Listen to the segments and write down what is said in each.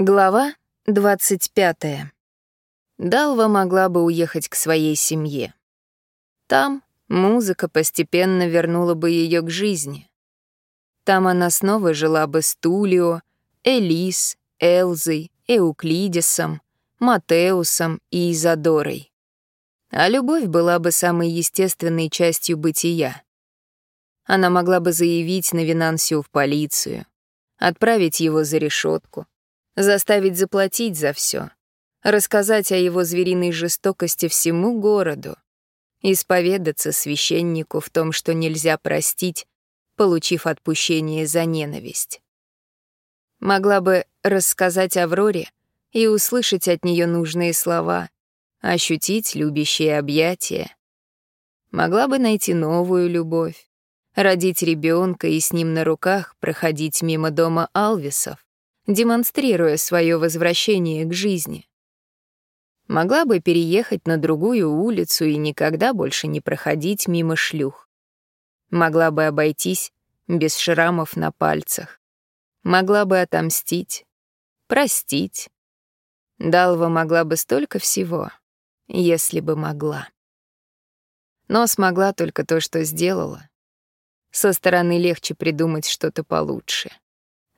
Глава 25. Далва могла бы уехать к своей семье. Там музыка постепенно вернула бы ее к жизни. Там она снова жила бы с Тулио, Элис, Элзой, Эуклидисом, Матеусом и Изодорой. А любовь была бы самой естественной частью бытия. Она могла бы заявить на Винансию в полицию, отправить его за решетку, заставить заплатить за все, рассказать о его звериной жестокости всему городу, исповедаться священнику в том, что нельзя простить, получив отпущение за ненависть. Могла бы рассказать Авроре и услышать от нее нужные слова, ощутить любящие объятия. Могла бы найти новую любовь, родить ребенка и с ним на руках проходить мимо дома Алвисов, демонстрируя свое возвращение к жизни. Могла бы переехать на другую улицу и никогда больше не проходить мимо шлюх. Могла бы обойтись без шрамов на пальцах. Могла бы отомстить, простить. Далва могла бы столько всего, если бы могла. Но смогла только то, что сделала. Со стороны легче придумать что-то получше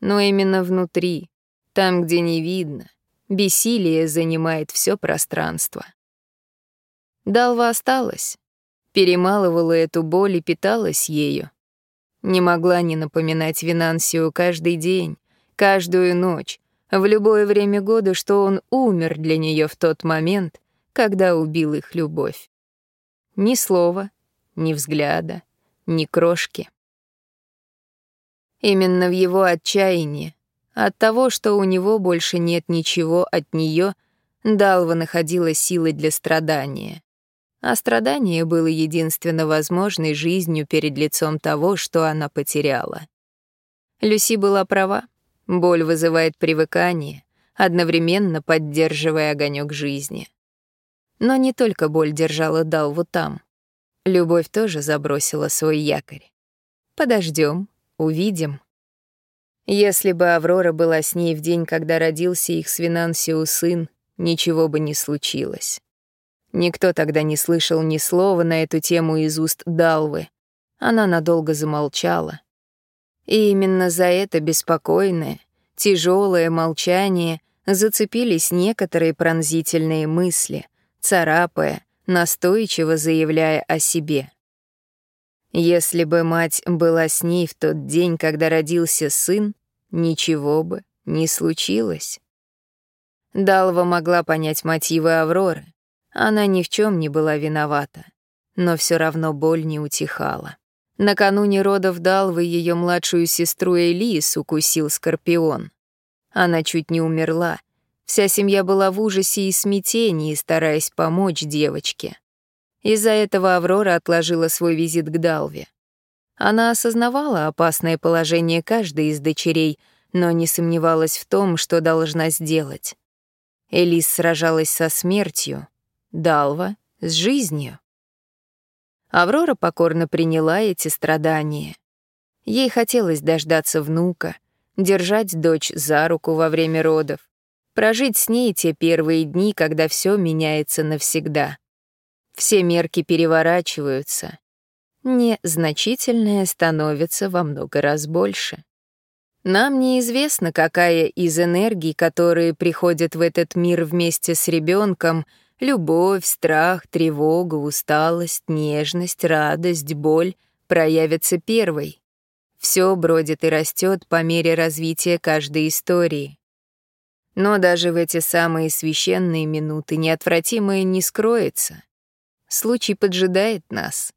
но именно внутри, там, где не видно, бессилие занимает все пространство. Далва осталась, перемалывала эту боль и питалась ею. Не могла не напоминать Винансию каждый день, каждую ночь, в любое время года, что он умер для нее в тот момент, когда убил их любовь. Ни слова, ни взгляда, ни крошки. Именно в его отчаянии, от того, что у него больше нет ничего от нее, Далва находила силы для страдания. А страдание было единственно возможной жизнью перед лицом того, что она потеряла. Люси была права. Боль вызывает привыкание, одновременно поддерживая огонек жизни. Но не только боль держала Далву там. Любовь тоже забросила свой якорь. Подождем, Увидим. Если бы Аврора была с ней в день, когда родился их с Винансиу сын, ничего бы не случилось. Никто тогда не слышал ни слова на эту тему из уст Далвы. Она надолго замолчала. И именно за это беспокойное, тяжелое молчание зацепились некоторые пронзительные мысли, царапая, настойчиво заявляя о себе. Если бы мать была с ней в тот день, когда родился сын, ничего бы не случилось. Далва могла понять мотивы Авроры. Она ни в чем не была виновата. Но все равно боль не утихала. Накануне родов Далвы ее младшую сестру Элис укусил скорпион. Она чуть не умерла. Вся семья была в ужасе и смятении, стараясь помочь девочке. Из-за этого Аврора отложила свой визит к Далве. Она осознавала опасное положение каждой из дочерей, но не сомневалась в том, что должна сделать. Элис сражалась со смертью, Далва — с жизнью. Аврора покорно приняла эти страдания. Ей хотелось дождаться внука, держать дочь за руку во время родов, прожить с ней те первые дни, когда все меняется навсегда. Все мерки переворачиваются. Незначительное становится во много раз больше. Нам неизвестно, какая из энергий, которые приходят в этот мир вместе с ребенком, любовь, страх, тревога, усталость, нежность, радость, боль, проявится первой. Все бродит и растет по мере развития каждой истории. Но даже в эти самые священные минуты неотвратимое не скроется. Случай поджидает нас.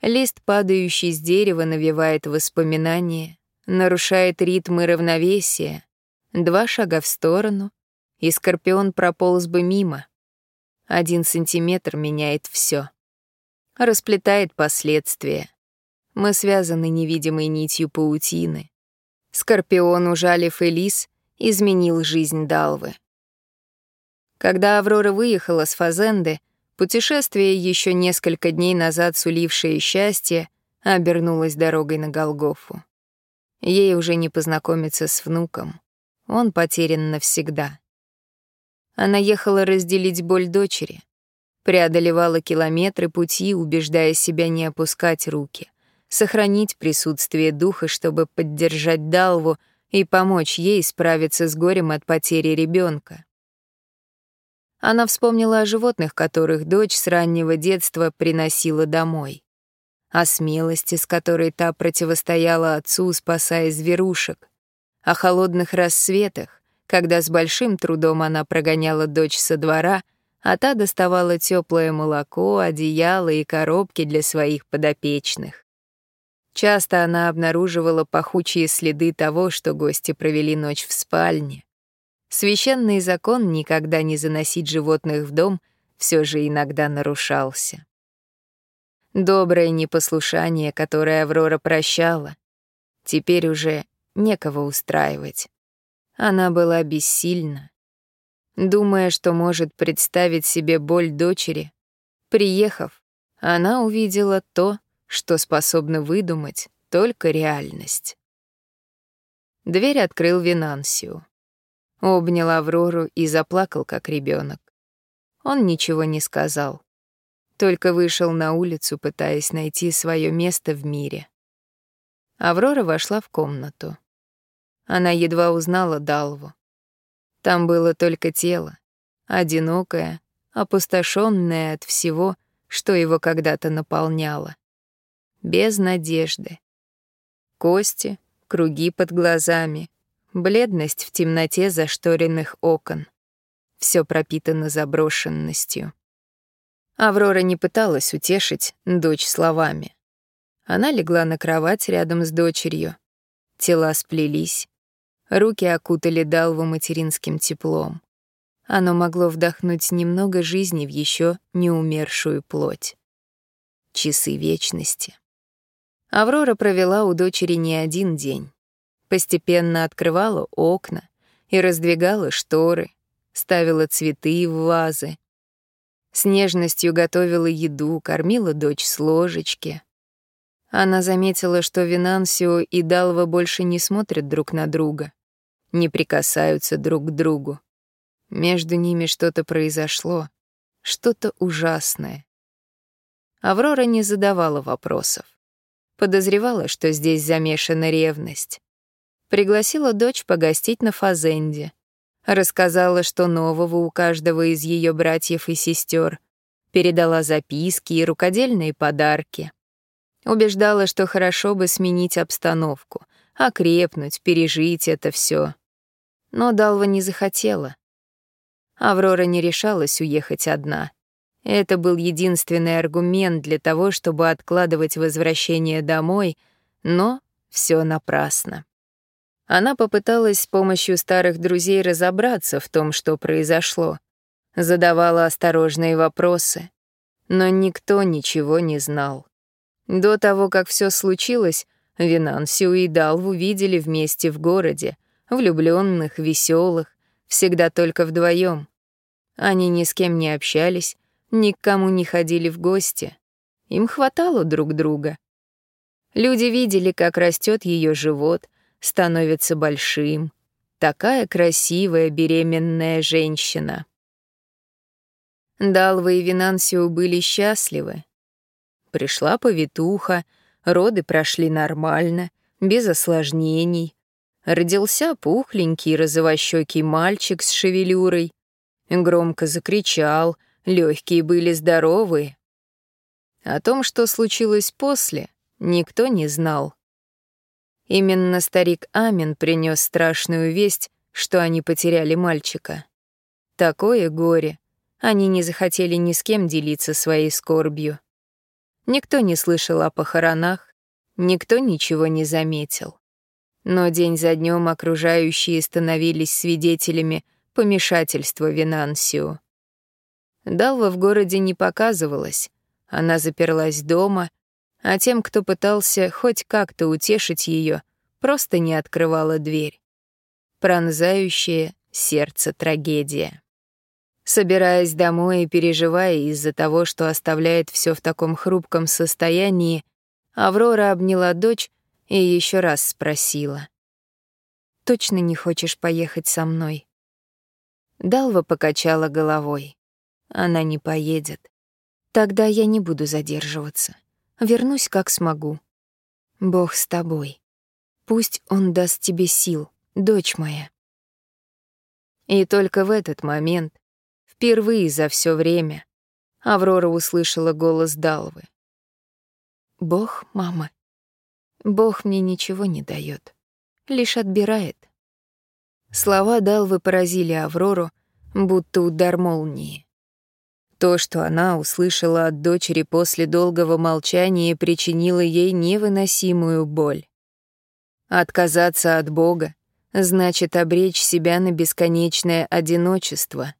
Лист, падающий с дерева, навевает воспоминания, нарушает ритмы равновесия. Два шага в сторону, и скорпион прополз бы мимо. Один сантиметр меняет все, Расплетает последствия. Мы связаны невидимой нитью паутины. Скорпион, ужалив Элис, изменил жизнь Далвы. Когда Аврора выехала с Фазенды, Путешествие, еще несколько дней назад сулившее счастье, обернулось дорогой на Голгофу. Ей уже не познакомиться с внуком. Он потерян навсегда. Она ехала разделить боль дочери, преодолевала километры пути, убеждая себя не опускать руки, сохранить присутствие духа, чтобы поддержать Далву и помочь ей справиться с горем от потери ребенка. Она вспомнила о животных, которых дочь с раннего детства приносила домой. О смелости, с которой та противостояла отцу, спасая зверушек. О холодных рассветах, когда с большим трудом она прогоняла дочь со двора, а та доставала теплое молоко, одеяло и коробки для своих подопечных. Часто она обнаруживала пахучие следы того, что гости провели ночь в спальне. Священный закон никогда не заносить животных в дом все же иногда нарушался. Доброе непослушание, которое Аврора прощала, теперь уже некого устраивать. Она была бессильна. Думая, что может представить себе боль дочери, приехав, она увидела то, что способна выдумать только реальность. Дверь открыл Винансио обнял Аврору и заплакал, как ребенок. Он ничего не сказал, только вышел на улицу, пытаясь найти свое место в мире. Аврора вошла в комнату. Она едва узнала Далву. Там было только тело, одинокое, опустошенное от всего, что его когда-то наполняло. Без надежды. Кости, круги под глазами, бледность в темноте зашторенных окон. Все пропитано заброшенностью. Аврора не пыталась утешить дочь словами. Она легла на кровать рядом с дочерью. Тела сплелись. Руки окутали Далву материнским теплом. Оно могло вдохнуть немного жизни в еще не умершую плоть. Часы вечности. Аврора провела у дочери не один день. Постепенно открывала окна и раздвигала шторы, ставила цветы в вазы. С нежностью готовила еду, кормила дочь с ложечки. Она заметила, что Винансио и Далва больше не смотрят друг на друга, не прикасаются друг к другу. Между ними что-то произошло, что-то ужасное. Аврора не задавала вопросов. Подозревала, что здесь замешана ревность. Пригласила дочь погостить на фазенде. Рассказала, что нового у каждого из ее братьев и сестер. Передала записки и рукодельные подарки. Убеждала, что хорошо бы сменить обстановку, окрепнуть, пережить это все. Но Далва не захотела. Аврора не решалась уехать одна. Это был единственный аргумент для того, чтобы откладывать возвращение домой, но все напрасно. Она попыталась с помощью старых друзей разобраться в том, что произошло. Задавала осторожные вопросы. Но никто ничего не знал. До того, как все случилось, Винансиу и Далву видели вместе в городе, влюбленных, веселых, всегда только вдвоем. Они ни с кем не общались, ни к кому не ходили в гости. Им хватало друг друга. Люди видели, как растет ее живот, становится большим. Такая красивая беременная женщина. Далва и Винансио были счастливы. Пришла повитуха, роды прошли нормально, без осложнений. Родился пухленький розовощекий мальчик с шевелюрой. Громко закричал, легкие были здоровые. О том, что случилось после, никто не знал. Именно старик Амин принес страшную весть, что они потеряли мальчика. Такое горе. Они не захотели ни с кем делиться своей скорбью. Никто не слышал о похоронах, никто ничего не заметил. Но день за днем окружающие становились свидетелями помешательства Винансио. Далва в городе не показывалась. Она заперлась дома а тем, кто пытался хоть как-то утешить ее, просто не открывала дверь. Пронзающее сердце трагедия. Собираясь домой и переживая из-за того, что оставляет все в таком хрупком состоянии, Аврора обняла дочь и еще раз спросила. точно не хочешь поехать со мной?» Далва покачала головой. Она не поедет. Тогда я не буду задерживаться. Вернусь, как смогу. Бог с тобой. Пусть он даст тебе сил, дочь моя. И только в этот момент, впервые за все время, Аврора услышала голос Далвы. Бог, мама. Бог мне ничего не дает, лишь отбирает. Слова Далвы поразили Аврору, будто удар молнии. То, что она услышала от дочери после долгого молчания, причинило ей невыносимую боль. Отказаться от Бога значит обречь себя на бесконечное одиночество.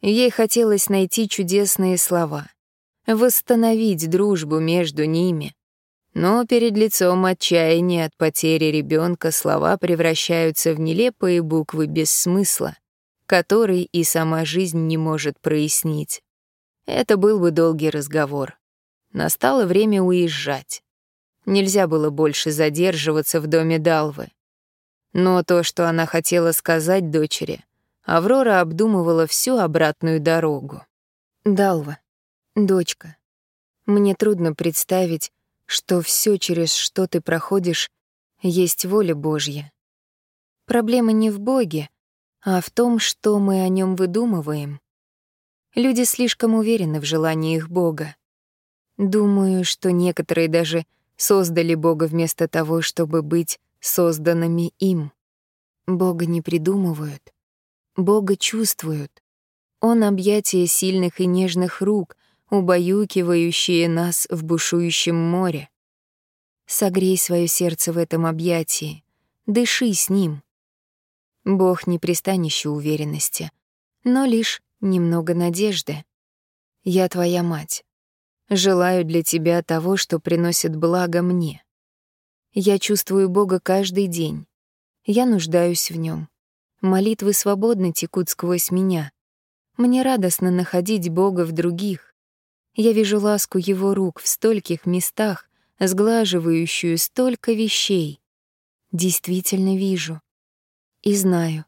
Ей хотелось найти чудесные слова, восстановить дружбу между ними, но перед лицом отчаяния от потери ребенка слова превращаются в нелепые буквы без смысла, которые и сама жизнь не может прояснить. Это был бы долгий разговор. Настало время уезжать. Нельзя было больше задерживаться в доме Далвы. Но то, что она хотела сказать дочери, Аврора обдумывала всю обратную дорогу. «Далва, дочка, мне трудно представить, что все, через что ты проходишь, есть воля Божья. Проблема не в Боге, а в том, что мы о нем выдумываем. Люди слишком уверены в желаниях Бога. Думаю, что некоторые даже создали Бога вместо того, чтобы быть созданными им. Бога не придумывают, Бога чувствуют. Он объятие сильных и нежных рук, убаюкивающие нас в бушующем море. Согрей свое сердце в этом объятии, дыши с ним. Бог не пристанище уверенности, но лишь немного надежды. Я твоя мать. Желаю для тебя того, что приносит благо мне. Я чувствую Бога каждый день. Я нуждаюсь в нем. Молитвы свободно текут сквозь меня. Мне радостно находить Бога в других. Я вижу ласку его рук в стольких местах, сглаживающую столько вещей. Действительно вижу. И знаю,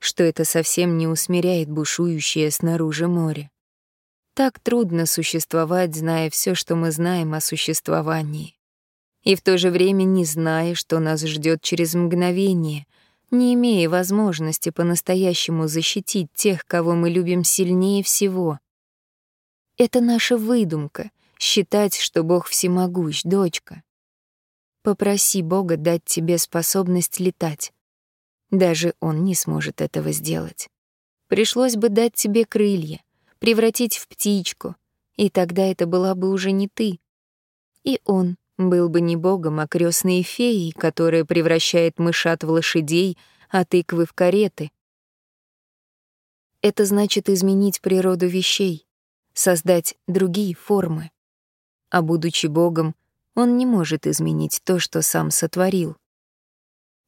что это совсем не усмиряет бушующее снаружи море. Так трудно существовать, зная все, что мы знаем о существовании. И в то же время не зная, что нас ждет через мгновение, не имея возможности по-настоящему защитить тех, кого мы любим сильнее всего — это наша выдумка — считать, что Бог всемогущ, дочка. Попроси Бога дать тебе способность летать. Даже Он не сможет этого сделать. Пришлось бы дать тебе крылья, превратить в птичку, и тогда это была бы уже не ты. И Он был бы не Богом, а крестной феей, которая превращает мышат в лошадей, а тыквы в кареты. Это значит изменить природу вещей, создать другие формы. А будучи Богом, он не может изменить то, что сам сотворил.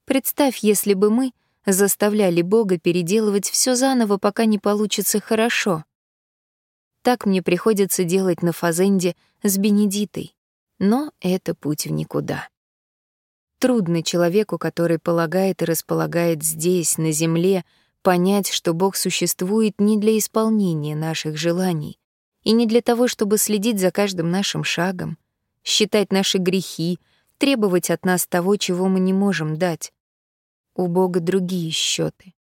Представь, если бы мы заставляли Бога переделывать все заново, пока не получится хорошо. Так мне приходится делать на Фазенде с Бенедитой, но это путь в никуда. Трудно человеку, который полагает и располагает здесь, на земле, понять, что Бог существует не для исполнения наших желаний, и не для того, чтобы следить за каждым нашим шагом, считать наши грехи, требовать от нас того, чего мы не можем дать. У Бога другие счеты.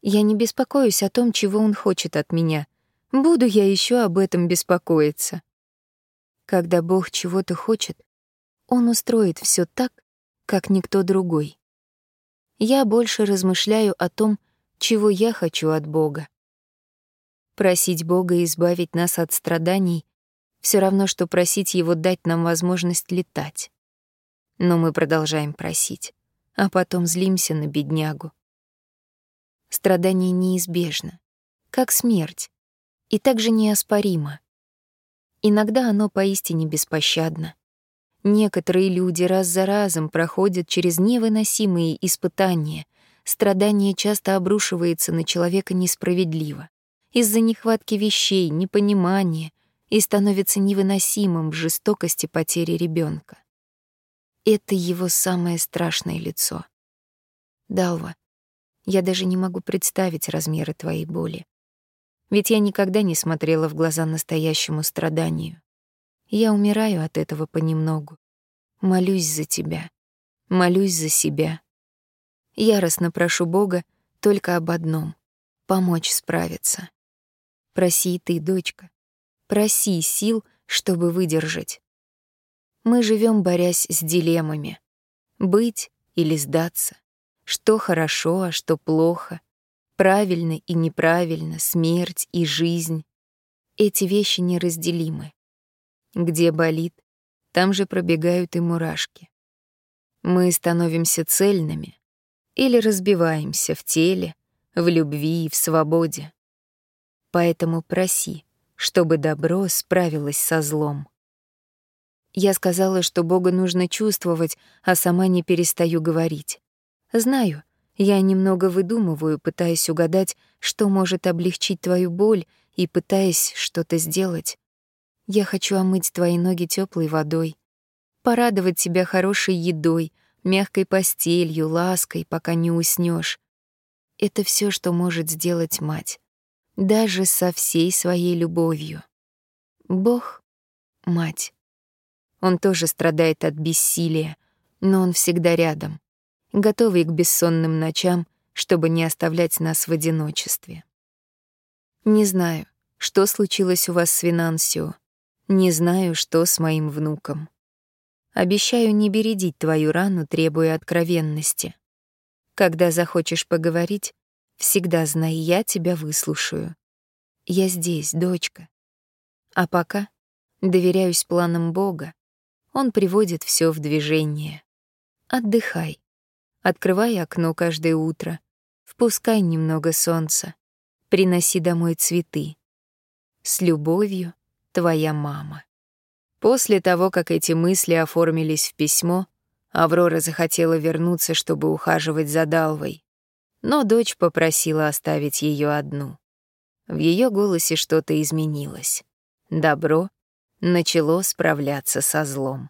Я не беспокоюсь о том, чего Он хочет от меня. Буду я еще об этом беспокоиться. Когда Бог чего-то хочет, Он устроит все так, как никто другой. Я больше размышляю о том, чего я хочу от Бога. Просить Бога избавить нас от страданий все равно, что просить Его дать нам возможность летать. Но мы продолжаем просить, а потом злимся на беднягу. Страдание неизбежно, как смерть, и также неоспоримо. Иногда оно поистине беспощадно. Некоторые люди раз за разом проходят через невыносимые испытания. Страдание часто обрушивается на человека несправедливо из-за нехватки вещей, непонимания и становится невыносимым в жестокости потери ребенка. Это его самое страшное лицо. Далва, я даже не могу представить размеры твоей боли. Ведь я никогда не смотрела в глаза настоящему страданию. Я умираю от этого понемногу. Молюсь за тебя. Молюсь за себя. Яростно прошу Бога только об одном — помочь справиться. Проси ты, дочка. Проси сил, чтобы выдержать. Мы живем, борясь с дилеммами. Быть или сдаться. Что хорошо, а что плохо. Правильно и неправильно, смерть и жизнь. Эти вещи неразделимы. Где болит, там же пробегают и мурашки. Мы становимся цельными или разбиваемся в теле, в любви и в свободе. Поэтому проси, чтобы добро справилось со злом. Я сказала, что Бога нужно чувствовать, а сама не перестаю говорить. Знаю, я немного выдумываю, пытаясь угадать, что может облегчить твою боль и пытаясь что-то сделать. Я хочу омыть твои ноги теплой водой, порадовать тебя хорошей едой, мягкой постелью, лаской, пока не уснешь. Это все, что может сделать мать даже со всей своей любовью. Бог — мать. Он тоже страдает от бессилия, но он всегда рядом, готовый к бессонным ночам, чтобы не оставлять нас в одиночестве. Не знаю, что случилось у вас с Винансио, не знаю, что с моим внуком. Обещаю не бередить твою рану, требуя откровенности. Когда захочешь поговорить, Всегда знай, я тебя выслушаю. Я здесь, дочка. А пока доверяюсь планам Бога. Он приводит все в движение. Отдыхай. Открывай окно каждое утро. Впускай немного солнца. Приноси домой цветы. С любовью, твоя мама. После того, как эти мысли оформились в письмо, Аврора захотела вернуться, чтобы ухаживать за Далвой но дочь попросила оставить ее одну. В ее голосе что-то изменилось. Добро начало справляться со злом.